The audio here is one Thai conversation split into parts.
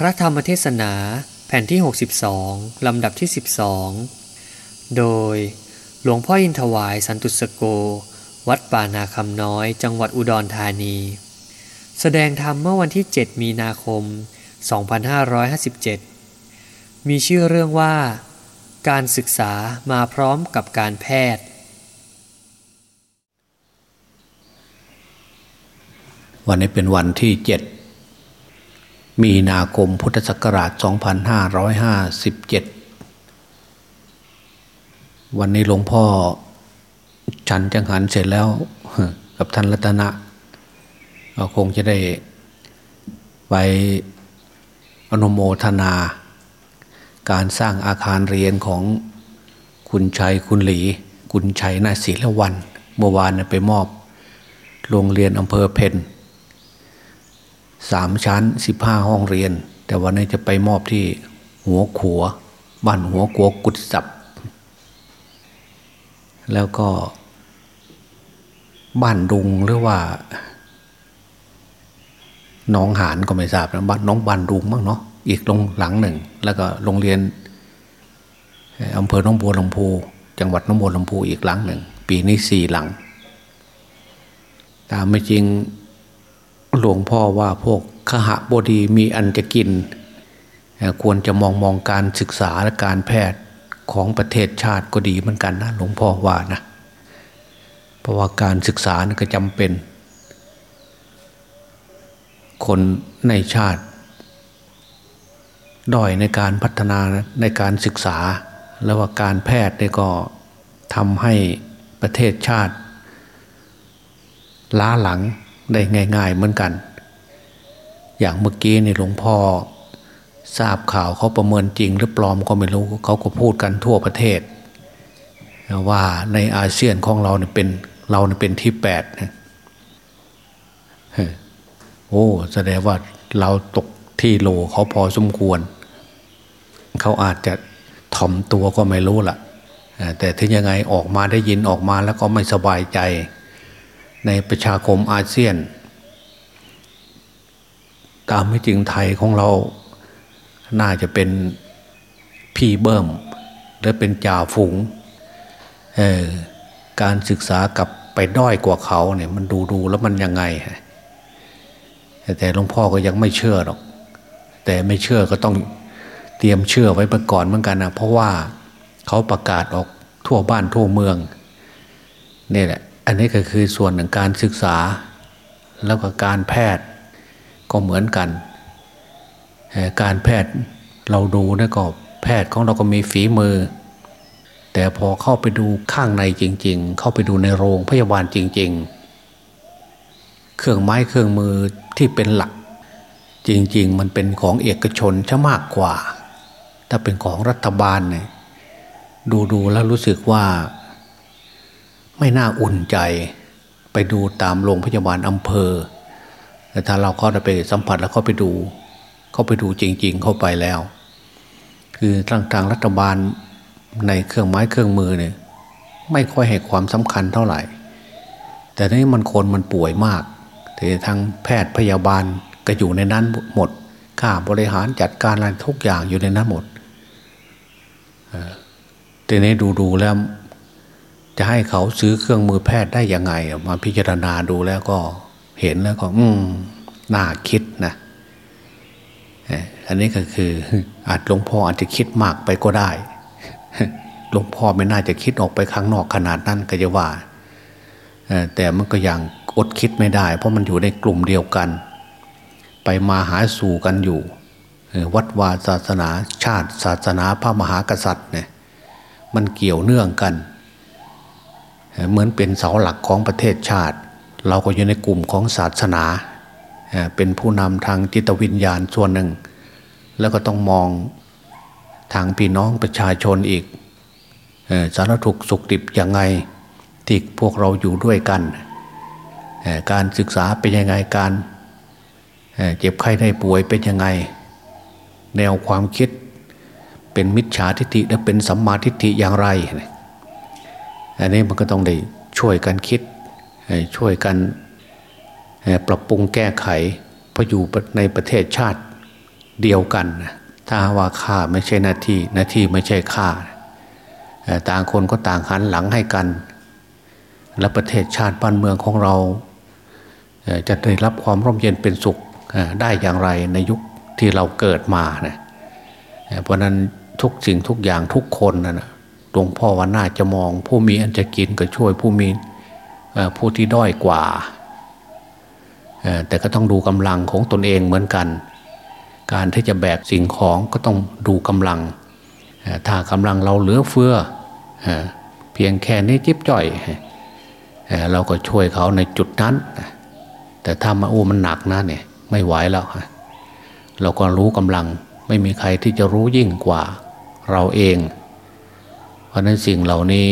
พระธรรมเทศนาแผ่นที่ 62 ลำดับที่ 12 โดยหลวงพ่ออินทวายสันตุสโก วัดป่านาคำน้อย จังหวัดอุดรธานี แสดงธรรมเมื่อวันที่ 7 มีนาคม 2557 มีชื่อเรื่องว่า การศึกษามาพร้อมกับการแพทย์ วันนี้เป็นวันที่เจ็ด มีนาคมพุทธศักราช 2557 วันนี้หลวงพ่อ ฉันจังหันเสร็จแล้ว กับท่านรัตนะก็คงจะได้ไปอนุโมทนา การสร้างอาคารเรียนของคุณชัยคุณหลี คุณชัยนาศิลวัน เมื่อวานไปมอบ โรงเรียนอำเภอเพน สามชั้นสิบห้าห้องเรียน แต่วันนี้จะไปมอบที่หัวขัว บ้านหัวขัวกุดสับ แล้วก็ บ้านดุงหรือว่าน้องหานก็ไม่ทราบนะบ้านน้องบ้านดุงมั้งเนาะอีกลงหลังหนึ่ง แล้วก็โรงเรียนอำเภอหนองบัวลำพูจังหวัดหนองบัวลำพูอีกหลังหนึ่ง ปีนี้สี่หลัง ตามไม่จริง หลวงพ่อว่าพวกขหบดีมีอันจะกิน ควรจะมองมองการศึกษาและการแพทย์ของประเทศชาติก็ดีเหมือนกันนะหลวงพ่อว่านะ เพราะว่าการศึกษาก็จำเป็น คนในชาติด้อยในการพัฒนาในการศึกษา แล้วว่าการแพทย์เนี่ยก็ทำให้ประเทศชาติ ล้าหลัง ได้ง่าย ๆ เหมือนกัน อย่างเมื่อกี้ในหลวงพ่อทราบข่าวเขาประเมินจริง หรือปลอมก็ไม่รู้เขาก็พูดกันทั่วประเทศ ว่าในอาเซียนของเราเนี่ยเป็นเราเนี่ยเป็นที่แปดนะโอ้แสดงว่าเราตกที่โลเขาพอสมควร เขาอาจจะถ่อมตัวก็ไม่รู้ล่ะแต่ถึงยังไงออกมาได้ยินออกมาแล้วก็ไม่สบายใจ ในประชาคมอาเซียน ตามไม่จริงไทยของเรา น่าจะเป็นพี่เบิ้มและเป็นจ่าฝูงการศึกษากับไปด้อยกว่าเขาเนี่ยมันดูดูแล้วมันยังไง แต่หลวงพ่อก็ยังไม่เชื่อหรอก แต่ไม่เชื่อก็ต้องเตรียมเชื่อไว้ก่อนเหมือนกันนะเพราะว่าเขาประกาศออกทั่วบ้านทั่วเมืองนี่แหละ อันนี้ก็คือส่วนหนึ่งการศึกษา แล้วก็การแพทย์ก็เหมือนกัน การแพทย์เราดูนะก็แพทย์ของเราก็มีฝีมือ แต่พอเข้าไปดูข้างในจริง ๆ เข้าไปดูในโรงพยาบาลจริง ๆ เครื่องไม้เครื่องมือที่เป็นหลัก จริง ๆ มันเป็นของเอกชนชะมากกว่า ถ้าเป็นของรัฐบาลเนี่ยดูๆแล้วรู้สึกว่า ไม่น่าอุ่นใจไปดูตามโรงพยาบาลอำเภอ แต่ถ้าเราเข้าไปสัมผัสแล้วเข้าไปดูเข้าไปดูจริง ๆ เข้าไปแล้ว คือทางทางรัฐบาลในเครื่องไม้เครื่องมือเนี่ยไม่ค่อยให้ความสำคัญเท่าไหร่ แต่นี่มันคนมันป่วยมากแต่ทางแพทย์พยาบาลก็อยู่ในนั้นหมดค่าบริหารจัดการอะไรทุกอย่างอยู่ในนั้นหมดแต่นี้ดูๆแล้ว จะให้เขาซื้อเครื่องมือแพทย์ได้ยังไง มาพิจารณาดูแล้วก็เห็นแล้วก็อืมน่าคิดนะอันนี้ก็คือ อาจหลวงพ่ออาจจะคิดมากไปก็ได้หลวงพ่อไม่น่าจะคิดออกไปข้างนอกขนาดนั้นก็จะว่าแต่มันก็ยังอดคิดไม่ได้ เพราะมันอยู่ในกลุ่มเดียวกัน ไปมาหาสู่กันอยู่ วัดวาศาสนาชาติศาสนาพระมหากษัตริย์เนี่ยมันเกี่ยวเนื่องกัน เหมือนเป็นเสาหลักของประเทศชาติ เราก็อยู่ในกลุ่มของศาสนา เป็นผู้นำทางจิตวิญญาณส่วนหนึ่ง แล้วก็ต้องมองทางพี่น้องประชาชนอีกสารถุกสุขดิบยังไงที่พวกเราอยู่ด้วยกัน การศึกษาเป็นยังไงการเจ็บไข้ได้ป่วยเป็นยังไง แนวความคิดเป็นมิจฉาทิฏฐิและเป็นสัมมาทิฏฐิอย่างไร อันนี้มันก็ต้องได้ช่วยกันคิดช่วยกันปรับปรุงแก้ไขพออยู่ในประเทศชาติเดียวกัน ถ้าว่าฆ่าไม่ใช่หน้าที่หน้าที่ไม่ใช่ฆ่าต่างคนก็ต่างหันหลังให้กัน และประเทศชาติบ้านเมืองของเรา จะได้รับความร่มเย็นเป็นสุขได้อย่างไรในยุคที่เราเกิดมานะเพราะนั้นทุกสิ่งทุกอย่างทุกคนนะ หลวงพ่อว่าน่าจะมอง ผู้มีอันจะกินก็ช่วยผู้มีผู้ที่ด้อยกว่า แต่ก็ต้องดูกำลังของตนเองเหมือนกัน การที่จะแบกสิ่งของก็ต้องดูกำลัง ถ้ากำลังเราเหลือเฟือเพียงแค่นี้จิ๊บจ่อยเราก็ช่วยเขาในจุดนั้น แต่ถ้ามาโอ้มันหนักนะเนี่ยไม่ไหวแล้ว เราก็รู้กำลังไม่มีใครที่จะรู้ยิ่งกว่าเราเอง ราะนั้นสิ่งเหล่านี้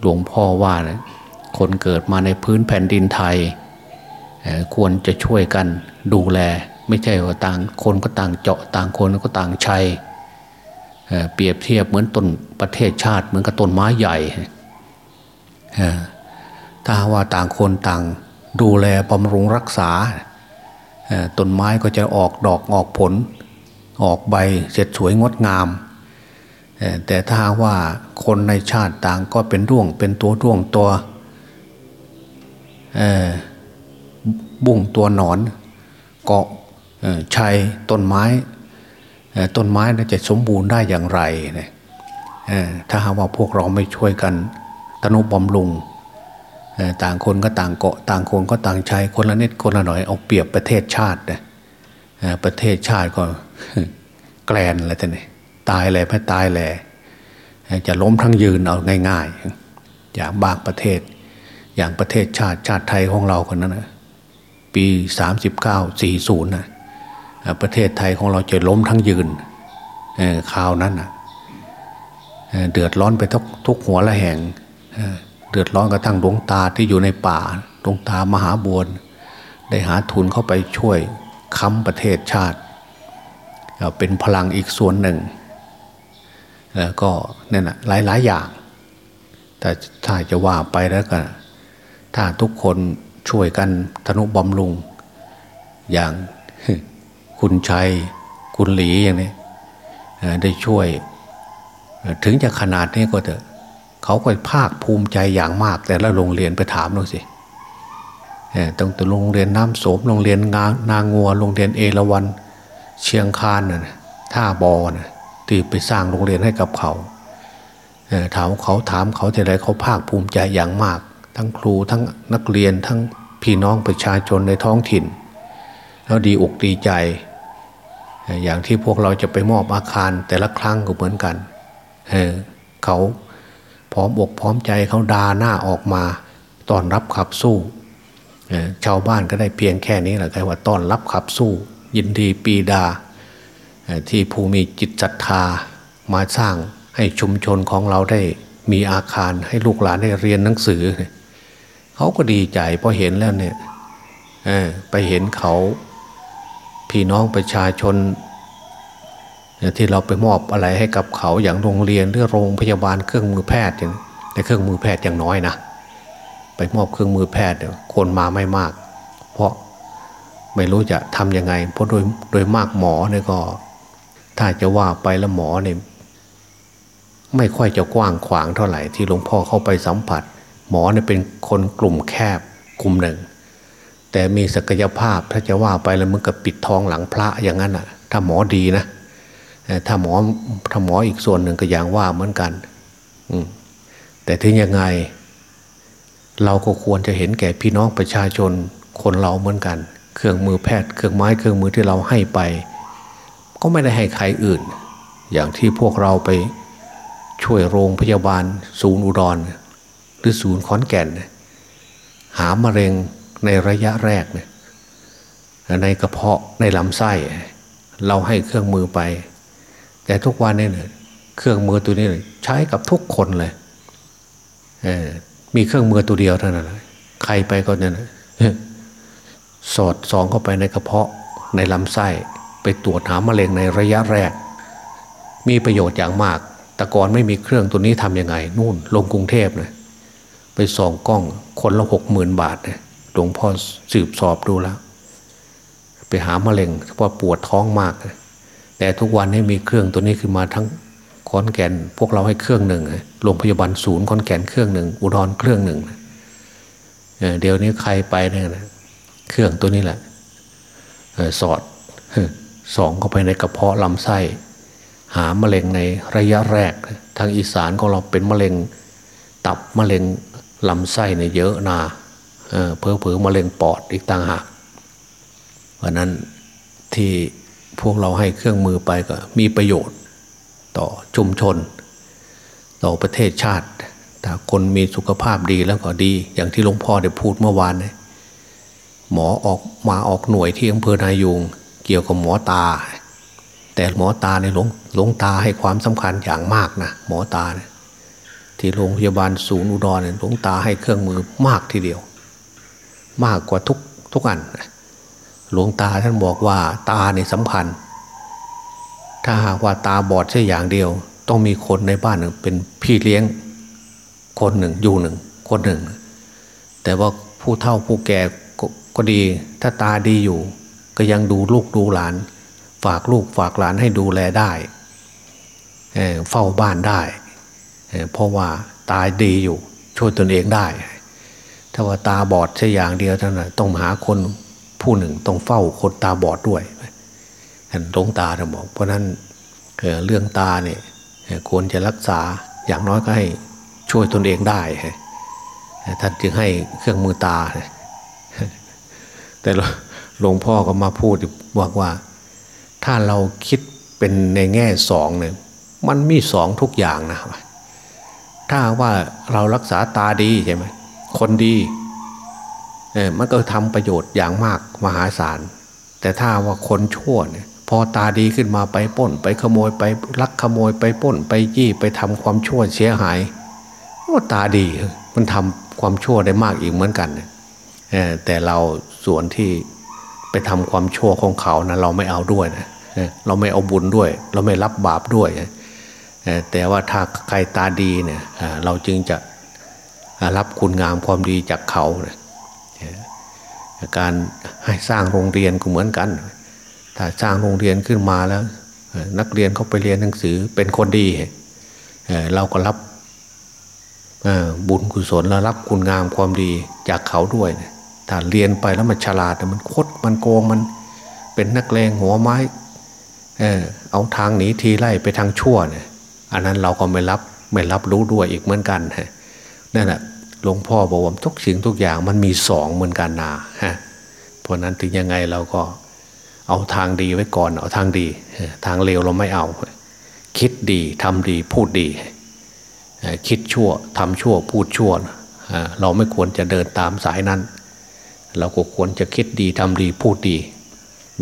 หลวงพ่อว่านะคนเกิดมาในพื้นแผ่นดินไทย ควรจะช่วยกันดูแล ไม่ใช่ว่าต่างคนก็ต่างเจาะต่างคนก็ต่างชัยเปรียบเทียบเหมือนต้นประเทศชาติเหมือนกับต้นไม้ใหญ่ถ้าว่าต่างคนต่างดูแลบำรุงรักษาต้นไม้ก็จะออกดอกออกผล ออกใบเสร็จสวยงดงาม แต่ถ้าว่าคนในชาติต่างก็เป็นร่วงเป็นตัวร่วงตัวบุ้งตัวหนอนเกาะชัยต้นไม้ต้นไม้จะสมบูรณ์ได้อย่างไรเนี่ยถ้าหากว่าพวกเราไม่ช่วยกันตนุบำรุงต่างคนก็ต่างเกาะต่างคนก็ต่างใช้คนละนิดคนละหน่อยเอาเปรียบประเทศชาตินะประเทศชาติก็แกลนอะไรท่านนี่ย ตายแหล่ไม่ตายแหล่จะล้มทั้งยืนเอาง่าย ๆ อย่างบางประเทศ อย่างประเทศชาติชาติไทยของเราคนนั้นนะปีสามสิบเก้าสี่ศูนย์นะประเทศไทยของเราจะล้มทั้งยืนคราวนั้นนะเดือดร้อนไปทุกทุกหัวละแห่งเดือดร้อนกระทั่งดวงตาที่อยู่ในป่าดวงตามหาบวนได้หาทุนเข้าไปช่วยค้ำประเทศชาติ เป็นพลังอีกส่วนหนึ่ง แล้วก็นี่นะหลายๆอย่าง แต่ถ้าจะว่าไปแล้วก็ถ้าทุกคนช่วยกันธนุบำรุง อย่างคุณชัยคุณหลีอย่างนี้ได้ช่วย ถึงจะขนาดนี้ก็เถอะเขาก็ภาคภูมิใจอย่างมาก แต่ละโรงเรียนไปถามดูสิตั้งแต่โรงเรียนน้ำโสมโรงเรียนงานางงัวโรงเรียนเอราวันเชียงคานน่ะท่าบอนะ ที่ไปสร้างโรงเรียนให้กับเขาถามเขาถามเขาแต่ไรเขาภาคภูมิใจอย่างมาก ทั้งครูทั้งนักเรียนทั้งพี่น้องประชาชนในท้องถิ่น แล้วดีอกดีใจ อย่างที่พวกเราจะไปมอบอาคารแต่ละครั้งก็เหมือนกันเเขาพร้อมอกพร้อมใจเขาดาหน้าออกมาต้อนรับขับสู้ชาวบ้านก็ได้เพียงแค่นี้แหละแค่ว่าต้อนรับขับสู้ ยินดีปีดา ที่ภูมิจิตศรัทธามาสร้างให้ชุมชนของเราได้มีอาคารให้ลูกหลานได้เรียนหนังสือ เขาก็ดีใจเพอเห็นแล้วเนี่ยไปเห็นเขาพี่น้องประชาชน ที่เราไปมอบอะไรให้กับเขาอย่างโรงเรียนหรือโรงพยาบาลเครื่องมือแพทย์อย่างในเครื่องมือแพทย์อย่างน้อยนะไปมอบเครื่องมือแพทย์คนมาไม่มาก เพราะไม่รู้จะทำยังไง เพราะโดยโดยมากหมอเนี่ยก็ ถ้าจะว่าไปแล้วหมอเนี่ยไม่ค่อยจะกว้างขวางเท่าไหร่ที่หลวงพ่อเข้าไปสัมผัส หมอเนี่ยเป็นคนกลุ่มแคบกลุ่มหนึ่ง แต่มีศักยภาพถ้าจะว่าไปแล้วมันกับปิดทองหลังพระอย่างนั้นอะ ถ้าหมอดีนะถ้าหมอถ้าหมออีกส่วนหนึ่งก็อย่างว่าเหมือนกัน อืแต่ถึงยังไง เราก็ควรจะเห็นแก่พี่น้องประชาชนคนเราเหมือนกัน เครื่องมือแพทย์ เครื่องไม้เครื่องมือที่เราให้ไป ก็ไม่ได้ให้ใครอื่น อย่างที่พวกเราไปช่วยโรงพยาบาล ศูนย์อุดร หรือศูนย์ขอนแก่น หามะเร็งในระยะแรกเนี่ยในกระเพาะในลำไส้ เราให้เครื่องมือไป แต่ทุกวันนี้เนี่ยเครื่องมือตัวนี้ใช้กับทุกคนเลยเมีเครื่องมือตัวเดียวเท่านั้นใครไปก็เนี่ยสอดสองเข้าไปในกระเพาะในลำไส้ ไปตรวจหามะเร็งในระยะแรก มีประโยชน์อย่างมาก แต่ก่อนไม่มีเครื่องตัวนี้ทำยังไง นู่นลงกรุงเทพเลยไปส่องกล้องคนละหกหมื่นบาทเนี่ยหลวงพ่อสืบสอบดูแล้ว ไปหามะเร็งเพราะปวดท้องมาก แต่ทุกวันนี้มีเครื่องตัวนี้ขึ้นมาทั้งขอนแก่น พวกเราให้เครื่องหนึ่งโรงพยาบาลศูนย์ขอนแก่นเครื่องหนึ่งอุดรเครื่องหนึ่งเดี๋ยวนี้ใครไปเนี่ยนะเครื่องตัวนี้แหละสอด สองเข้าไปในกระเพาะลำไส้ หามะเร็งในระยะแรก ทางอีสานของเราเป็นมะเร็ง ตับมะเร็งลำไส้เนี่ยเยอะนาเพอเพอมะเร็งปอดอีกต่างหากเพราะนั้นที่พวกเราให้เครื่องมือไปก็มีประโยชน์ต่อชุมชน ต่อประเทศชาติถ้าคนมีสุขภาพดีแล้วก็ดี อย่างที่หลวงพ่อได้พูดเมื่อวานเนี่ยหมอออกมาออกหน่วยที่อำเภอนายูง กี่ยวกับหมอตา แต่หมอตาในหลวงหลวงตาให้ความสำคัญอย่างมากนะหมอตาเนี่ยที่โรงพยาบาลศูนย์อุดรเนี่ยหลวงตาให้เครื่องมือมากทีเดียว มากกว่าทุกทุกอันหลวงตาท่านบอกว่าตาเนี่ยสำคัญ ถ้าหากว่าตาบอดแค่อย่างเดียว ต้องมีคนในบ้านหนึ่งเป็นพี่เลี้ยง คนหนึ่งอยู่หนึ่ง คนหนึ่ง แต่ว่าผู้เฒ่าผู้แก่ก็ดี ถ้าตาดีอยู่ ก็ยังดูลูกดูหลาน ฝากลูกฝากหลานให้ดูแลได้เเฝ้าบ้านได้เเพราะว่าตายดีอยู่ ช่วยตนเองได้ ถ้าว่าตาบอดแค่อย่างเดียวเท่านั้นต้องหาคนผู้หนึ่งต้องเฝ้าคนตาบอดด้วยท่านหลวงตาท่านบอก เพราะนั้นเรื่องตาเนี่ยควรจะรักษาอย่างน้อยก็ให้ช่วยตนเองได้ท่านจึงให้เครื่องมือตา แต่ หลวงพ่อก็มาพูดบอกว่า ถ้าเราคิดเป็นในแง่สองเนี่ยมันมีสองทุกอย่างนะถ้าว่าเรารักษาตาดีใช่ไหมคนดีเออมันก็ทำประโยชน์อย่างมากมหาศาล แต่ถ้าว่าคนชั่วเนี่ยพอตาดีขึ้นมาไปป้น ไปขโมยไปลักขโมยไปป้น ไปยี่ไปทำความชั่วเสียหายว่าตาดีมันทำความชั่วได้มากอีกเหมือนกันแต่เราส่วนที่ ไปทำความชั่วของเขานะเราไม่เอาด้วยนะเราไม่เอาบุญด้วย เราไม่รับบาปด้วยแต่ว่าถ้าใครตาดีเนี่ยเราจึงจะรับคุณงามความดีจากเขานะการให้สร้างโรงเรียนก็เหมือนกัน ถ้าสร้างโรงเรียนขึ้นมาแล้ว นักเรียนเขาไปเรียนหนังสือเป็นคนดี เราก็รับบุญกุศลแล้วรับคุณงามความดีจากเขาด้วย ถ้าเรียนไปแล้วมันฉลาดมันคดมันโกงมันเป็นนักเลงหัวไม้เออเอาทางหนีทีไล่ไปทางชั่วเนี่ยอันนั้นเราก็ไม่รับไม่รับรู้ด้วยอีกเหมือนกันฮะนั่นแหละหลวงพ่อบอกว่าทุกสิ่งทุกอย่างมันมีสองเหมือนกันนาฮะเพราะนั้นถึงยังไงเราก็เอาทางดีไว้ก่อนเอาทางดี ทางเลวเราไม่เอา คิดดีทำดีพูดดี คิดชั่วทำชั่วพูดชั่ว เราไม่ควรจะเดินตามสายนั้น เราก็ควรจะคิดดีทำดีพูดดี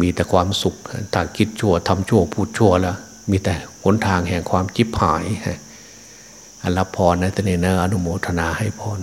มีแต่ความสุขถ้าคิดชั่วทำชั่วพูดชั่วแล้วมีแต่หนทางแห่งความจิบหายรับพรนะตเนนะอนุโมทนาให้พร